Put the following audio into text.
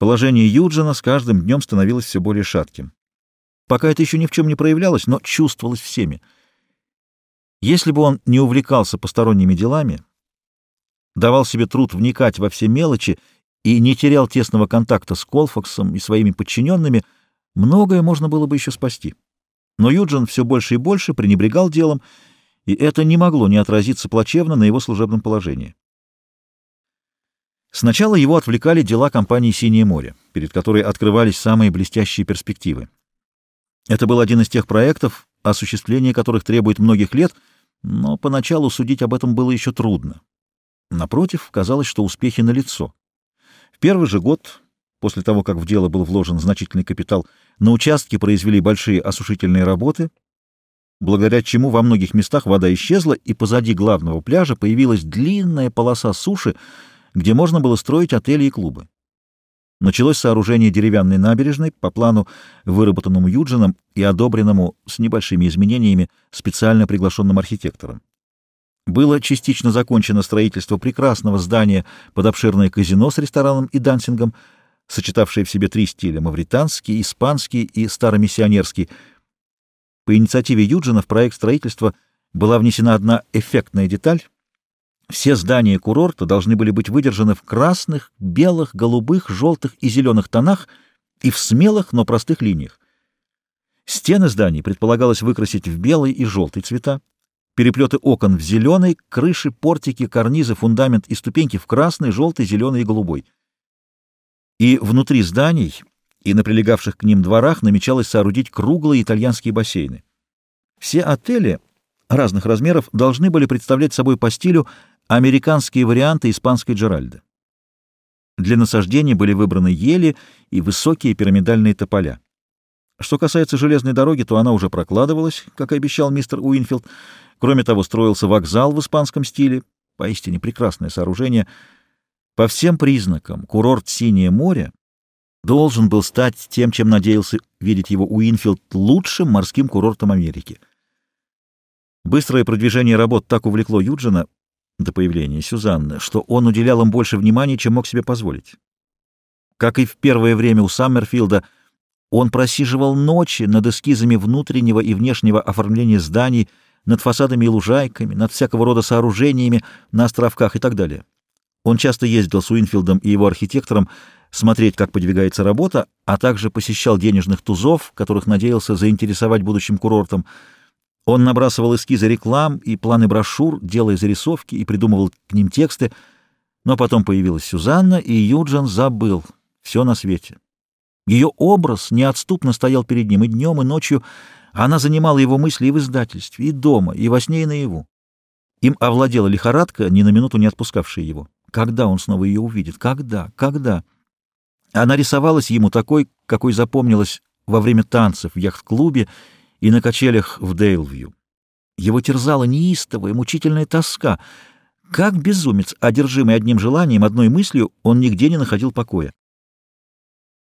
Положение Юджина с каждым днем становилось все более шатким. Пока это еще ни в чем не проявлялось, но чувствовалось всеми. Если бы он не увлекался посторонними делами, давал себе труд вникать во все мелочи и не терял тесного контакта с Колфаксом и своими подчиненными, многое можно было бы еще спасти. Но Юджин все больше и больше пренебрегал делом, и это не могло не отразиться плачевно на его служебном положении. Сначала его отвлекали дела компании «Синее море», перед которой открывались самые блестящие перспективы. Это был один из тех проектов, осуществление которых требует многих лет, но поначалу судить об этом было еще трудно. Напротив, казалось, что успехи налицо. В первый же год, после того, как в дело был вложен значительный капитал, на участке произвели большие осушительные работы, благодаря чему во многих местах вода исчезла, и позади главного пляжа появилась длинная полоса суши, где можно было строить отели и клубы. Началось сооружение деревянной набережной по плану, выработанному Юджином и одобренному с небольшими изменениями специально приглашенным архитектором. Было частично закончено строительство прекрасного здания под обширное казино с рестораном и дансингом, сочетавшее в себе три стиля — мавританский, испанский и старомиссионерский. По инициативе Юджина в проект строительства была внесена одна эффектная деталь — все здания курорта должны были быть выдержаны в красных, белых, голубых, желтых и зеленых тонах и в смелых, но простых линиях. Стены зданий предполагалось выкрасить в белый и желтый цвета, переплеты окон в зеленый, крыши, портики, карнизы, фундамент и ступеньки в красный, желтый, зеленый и голубой. И внутри зданий и на прилегавших к ним дворах намечалось соорудить круглые итальянские бассейны. Все отели разных размеров должны были представлять собой по стилю американские варианты испанской Джеральды. Для насаждения были выбраны ели и высокие пирамидальные тополя. Что касается железной дороги, то она уже прокладывалась, как и обещал мистер Уинфилд. Кроме того, строился вокзал в испанском стиле, поистине прекрасное сооружение. По всем признакам курорт «Синее море» должен был стать тем, чем надеялся видеть его Уинфилд, лучшим морским курортом Америки. Быстрое продвижение работ так увлекло Юджина, до появления Сюзанны, что он уделял им больше внимания, чем мог себе позволить. Как и в первое время у Саммерфилда, он просиживал ночи над эскизами внутреннего и внешнего оформления зданий, над фасадами и лужайками, над всякого рода сооружениями на островках и так далее. Он часто ездил с Уинфилдом и его архитектором смотреть, как подвигается работа, а также посещал денежных тузов, которых надеялся заинтересовать будущим курортом — он набрасывал эскизы реклам и планы брошюр, делая зарисовки и придумывал к ним тексты, но потом появилась Сюзанна, и Юджин забыл все на свете. Ее образ неотступно стоял перед ним и днем, и ночью. Она занимала его мысли и в издательстве, и дома, и во сне, и наяву. Им овладела лихорадка, ни на минуту не отпускавшая его. Когда он снова ее увидит? Когда? Когда? Она рисовалась ему такой, какой запомнилась во время танцев в яхт-клубе и на качелях в Дейлвью. Его терзала неистовая, мучительная тоска. Как безумец, одержимый одним желанием, одной мыслью, он нигде не находил покоя.